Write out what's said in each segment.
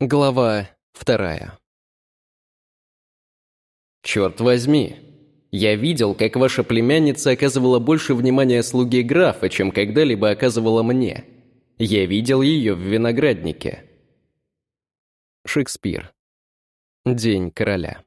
Глава вторая. «Черт возьми! Я видел, как ваша племянница оказывала больше внимания слуге графа, чем когда-либо оказывала мне. Я видел ее в винограднике». Шекспир. День короля.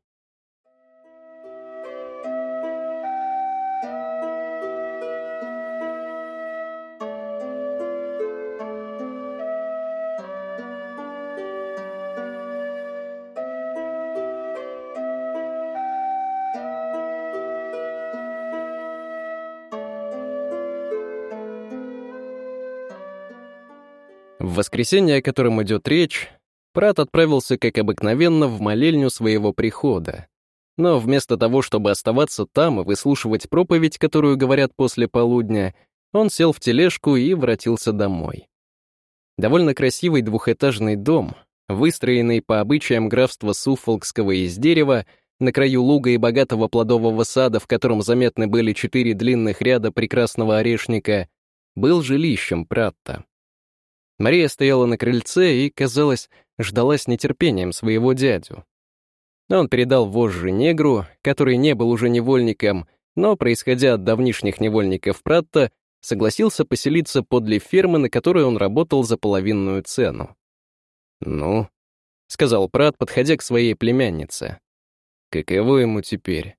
В воскресенье, о котором идет речь, Прат отправился, как обыкновенно, в молельню своего прихода. Но вместо того, чтобы оставаться там и выслушивать проповедь, которую говорят после полудня, он сел в тележку и воротился домой. Довольно красивый двухэтажный дом, выстроенный по обычаям графства Суффолкского из дерева, на краю луга и богатого плодового сада, в котором заметны были четыре длинных ряда прекрасного орешника, был жилищем Пратта. Мария стояла на крыльце и, казалось, ждала с нетерпением своего дядю. Он передал вожжи негру, который не был уже невольником, но, происходя от давнишних невольников Пратта, согласился поселиться подле фермы, на которой он работал за половинную цену. «Ну», — сказал Прат, подходя к своей племяннице, — «каково ему теперь?»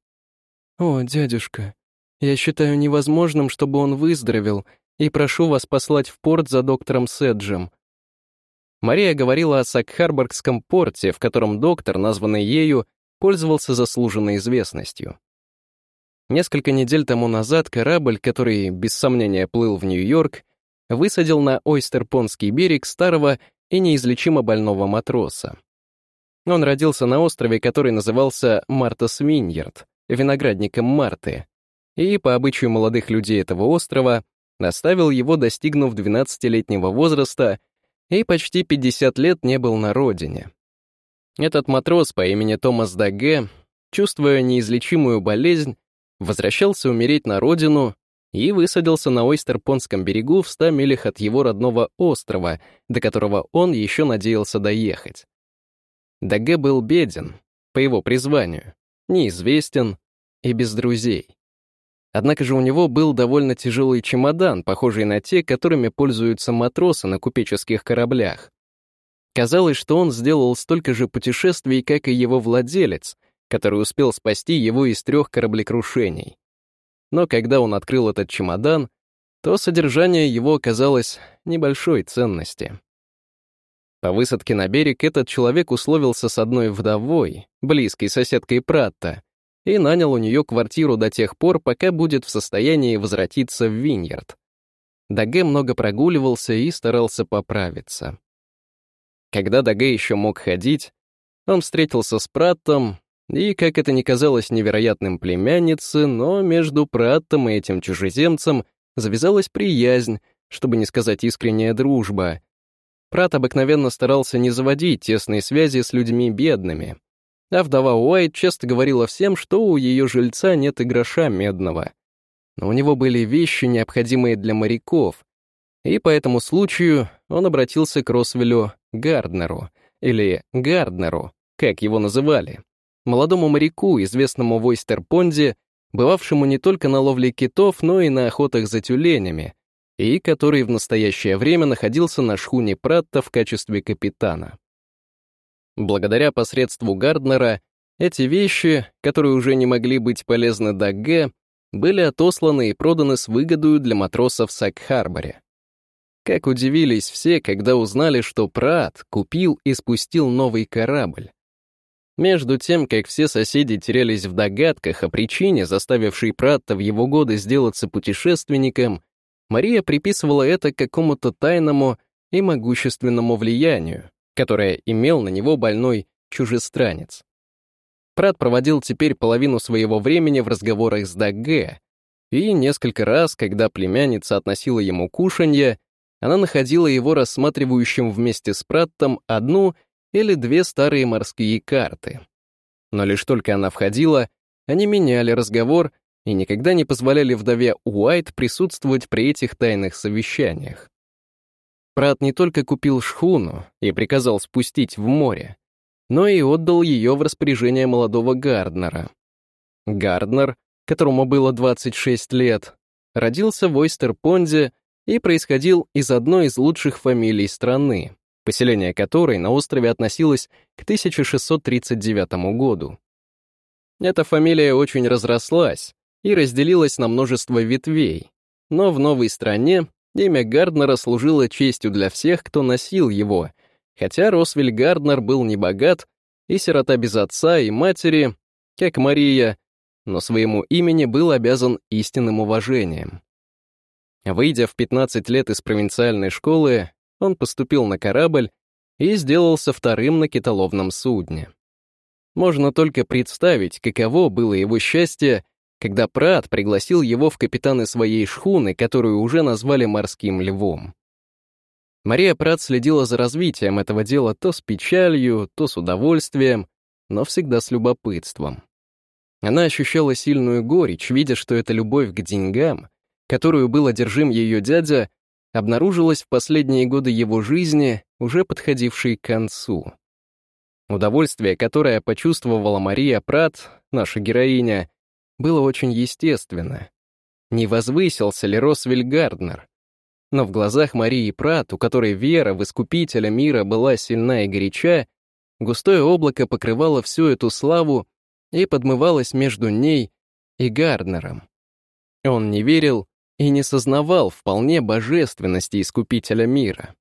«О, дядюшка, я считаю невозможным, чтобы он выздоровел, и прошу вас послать в порт за доктором Седжем». Мария говорила о Сакхарборгском порте, в котором доктор, названный ею, пользовался заслуженной известностью. Несколько недель тому назад корабль, который, без сомнения, плыл в Нью-Йорк, высадил на Ойстерпонский берег старого и неизлечимо больного матроса. Он родился на острове, который назывался Мартас Виньерд, виноградником Марты, и, по обычаю молодых людей этого острова, Наставил его, достигнув 12-летнего возраста, и почти 50 лет не был на родине. Этот матрос по имени Томас Даге, чувствуя неизлечимую болезнь, возвращался умереть на родину и высадился на Ойстерпонском берегу в 100 милях от его родного острова, до которого он еще надеялся доехать. Даге был беден, по его призванию, неизвестен и без друзей. Однако же у него был довольно тяжелый чемодан, похожий на те, которыми пользуются матросы на купеческих кораблях. Казалось, что он сделал столько же путешествий, как и его владелец, который успел спасти его из трех кораблекрушений. Но когда он открыл этот чемодан, то содержание его оказалось небольшой ценности. По высадке на берег этот человек условился с одной вдовой, близкой соседкой Пратта, и нанял у нее квартиру до тех пор, пока будет в состоянии возвратиться в Виньерд. Даге много прогуливался и старался поправиться. Когда Даге еще мог ходить, он встретился с Праттом, и, как это ни казалось невероятным племяннице, но между Праттом и этим чужеземцем завязалась приязнь, чтобы не сказать искренняя дружба. Прат обыкновенно старался не заводить тесные связи с людьми бедными, а вдова Уайт часто говорила всем, что у ее жильца нет и гроша медного. Но у него были вещи, необходимые для моряков, и по этому случаю он обратился к Росвелю Гарднеру, или Гарднеру, как его называли, молодому моряку, известному в Ойстерпонде, бывавшему не только на ловле китов, но и на охотах за тюленями, и который в настоящее время находился на шхуне Пратта в качестве капитана. Благодаря посредству Гарднера эти вещи, которые уже не могли быть полезны Дагге, были отосланы и проданы с выгодою для матросов в Сак-Харборе. Как удивились все, когда узнали, что Прат купил и спустил новый корабль. Между тем, как все соседи терялись в догадках о причине, заставившей Пратта в его годы сделаться путешественником, Мария приписывала это какому-то тайному и могущественному влиянию, которое имел на него больной чужестранец. Прат проводил теперь половину своего времени в разговорах с Дагге, и несколько раз, когда племянница относила ему кушанье, она находила его рассматривающим вместе с Праттом одну или две старые морские карты. Но лишь только она входила, они меняли разговор и никогда не позволяли вдове Уайт присутствовать при этих тайных совещаниях. Прат не только купил шхуну и приказал спустить в море, но и отдал ее в распоряжение молодого Гарднера. Гарднер, которому было 26 лет, родился в Ойстерпонде и происходил из одной из лучших фамилий страны, поселение которой на острове относилось к 1639 году. Эта фамилия очень разрослась и разделилась на множество ветвей, но в новой стране имя Гарднера служило честью для всех, кто носил его, хотя Росвель Гарднер был не богат и сирота без отца и матери, как Мария, но своему имени был обязан истинным уважением. Выйдя в 15 лет из провинциальной школы, он поступил на корабль и сделался вторым на китоловном судне. Можно только представить, каково было его счастье, когда Прат пригласил его в капитаны своей шхуны, которую уже назвали «Морским львом». Мария Прат следила за развитием этого дела то с печалью, то с удовольствием, но всегда с любопытством. Она ощущала сильную горечь, видя, что эта любовь к деньгам, которую был одержим ее дядя, обнаружилась в последние годы его жизни, уже подходившей к концу. Удовольствие, которое почувствовала Мария Прат, наша героиня, было очень естественно. Не возвысился ли Росвель Гарднер? Но в глазах Марии Прат, у которой вера в Искупителя мира была сильна и горяча, густое облако покрывало всю эту славу и подмывалось между ней и Гарднером. Он не верил и не сознавал вполне божественности Искупителя мира.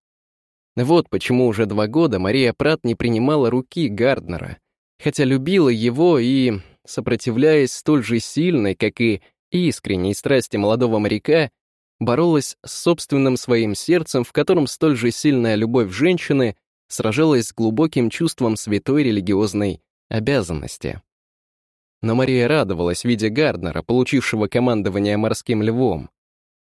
Вот почему уже два года Мария Прат не принимала руки Гарднера, хотя любила его и, сопротивляясь столь же сильной, как и искренней страсти молодого моряка, боролась с собственным своим сердцем, в котором столь же сильная любовь женщины сражалась с глубоким чувством святой религиозной обязанности. Но Мария радовалась, видя Гарднера, получившего командование морским львом.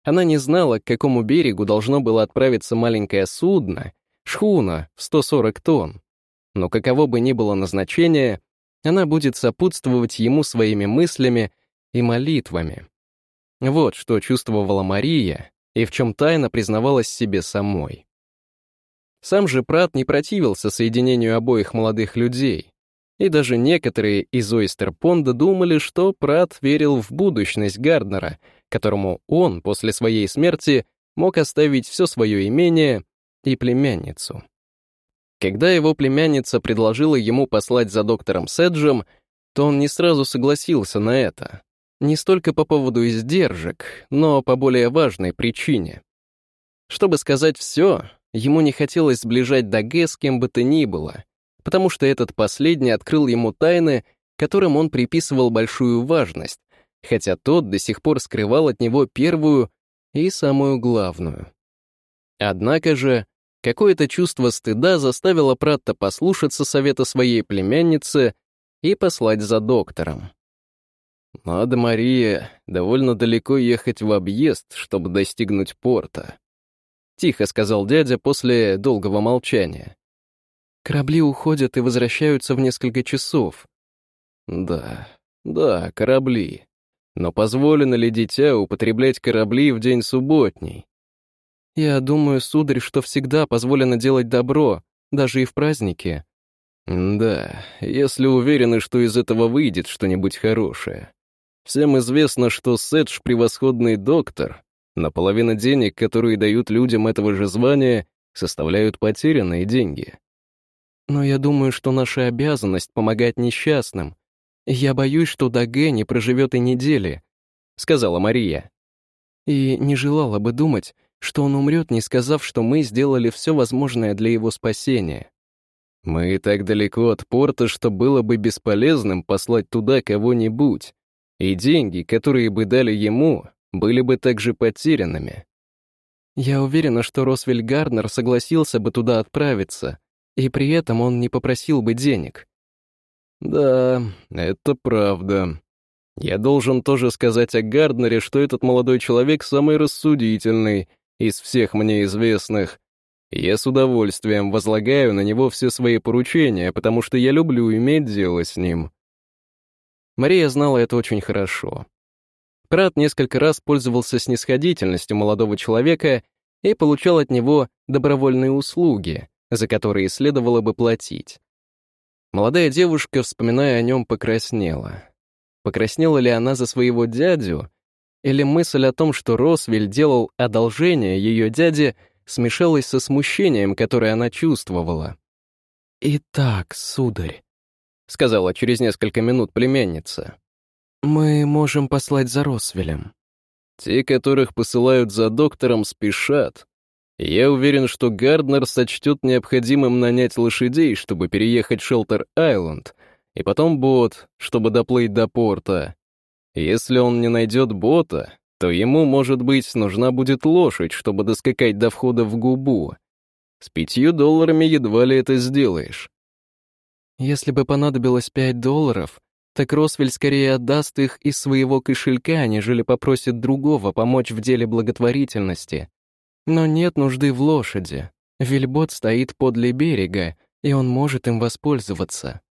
Она не знала, к какому берегу должно было отправиться маленькое судно, шхуна в 140 тонн. Но каково бы ни было назначение, она будет сопутствовать ему своими мыслями и молитвами. Вот что чувствовала Мария и в чем тайно признавалась себе самой. Сам же Прат не противился соединению обоих молодых людей, и даже некоторые из Ойстерпонда думали, что Прат верил в будущность Гарднера, которому он после своей смерти мог оставить все свое имение и племянницу. Когда его племянница предложила ему послать за доктором Седжем, то он не сразу согласился на это. Не столько по поводу издержек, но по более важной причине. Чтобы сказать все, ему не хотелось сближать Даге с кем бы то ни было, потому что этот последний открыл ему тайны, которым он приписывал большую важность, хотя тот до сих пор скрывал от него первую и самую главную. Однако же, какое-то чувство стыда заставило Пратта послушаться совета своей племянницы и послать за доктором. «Надо, Мария, довольно далеко ехать в объезд, чтобы достигнуть порта», — тихо сказал дядя после долгого молчания. «Корабли уходят и возвращаются в несколько часов». «Да, да, корабли. Но позволено ли дитя употреблять корабли в день субботний? Я думаю, сударь, что всегда позволено делать добро, даже и в праздники. Да, если уверены, что из этого выйдет что-нибудь хорошее. Всем известно, что Сэдж — превосходный доктор, но половина денег, которые дают людям этого же звания, составляют потерянные деньги. Но я думаю, что наша обязанность — помогать несчастным. Я боюсь, что Даге не проживет и недели, — сказала Мария. И не желала бы думать, что он умрет, не сказав, что мы сделали все возможное для его спасения. Мы так далеко от порта, что было бы бесполезным послать туда кого-нибудь, и деньги, которые бы дали ему, были бы также потерянными. Я уверена, что Росвель Гарнер согласился бы туда отправиться, и при этом он не попросил бы денег. Да, это правда. Я должен тоже сказать о Гарднере, что этот молодой человек самый рассудительный из всех мне известных. Я с удовольствием возлагаю на него все свои поручения, потому что я люблю иметь дело с ним. Мария знала это очень хорошо. Прат несколько раз пользовался снисходительностью молодого человека и получал от него добровольные услуги, за которые следовало бы платить. Молодая девушка, вспоминая о нем, покраснела. Покраснела ли она за своего дядю, или мысль о том, что Росвель делал одолжение ее дяде, смешалась со смущением, которое она чувствовала. «Итак, сударь», — сказала через несколько минут племянница, «мы можем послать за Росвелем». Те, которых посылают за доктором, спешат. Я уверен, что Гарднер сочтет необходимым нанять лошадей, чтобы переехать в Шелтер-Айленд, и потом бот, чтобы доплыть до порта. Если он не найдет бота, то ему, может быть, нужна будет лошадь, чтобы доскакать до входа в губу. С пятью долларами едва ли это сделаешь. Если бы понадобилось пять долларов, так Росвель скорее отдаст их из своего кошелька, нежели попросит другого помочь в деле благотворительности. Но нет нужды в лошади. Вильбот стоит подле берега, и он может им воспользоваться.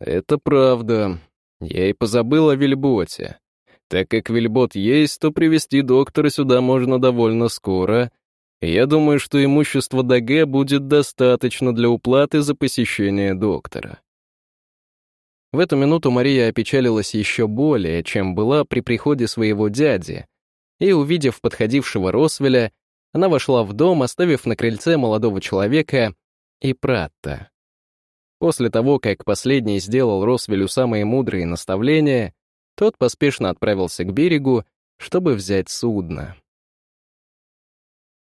Это правда. Я и позабыл о Вильботе. Так как Вильбот есть, то привести доктора сюда можно довольно скоро. Я думаю, что имущество ДГ будет достаточно для уплаты за посещение доктора. В эту минуту Мария опечалилась еще более, чем была при приходе своего дяди, и, увидев подходившего Росвеля, она вошла в дом, оставив на крыльце молодого человека и Пратта. После того, как последний сделал Росвелю самые мудрые наставления, тот поспешно отправился к берегу, чтобы взять судно.